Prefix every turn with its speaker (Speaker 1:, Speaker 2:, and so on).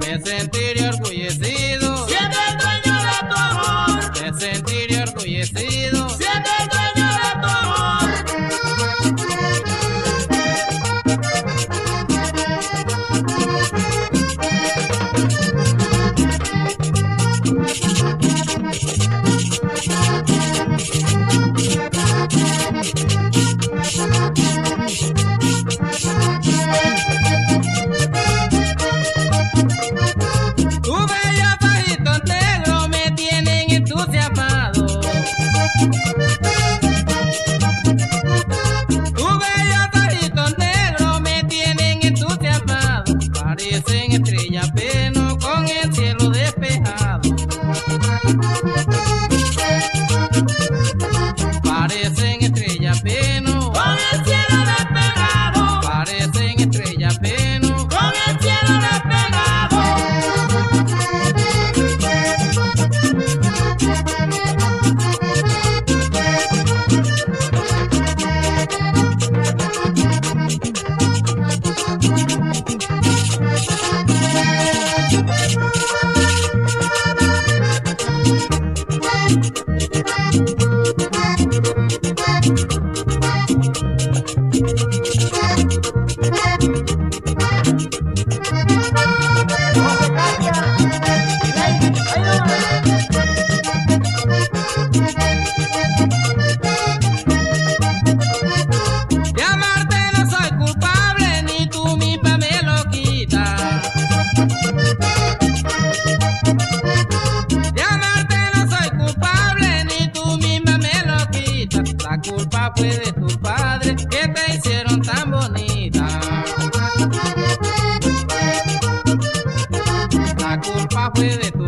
Speaker 1: Me sentiré orgullecido. culpa fue de tu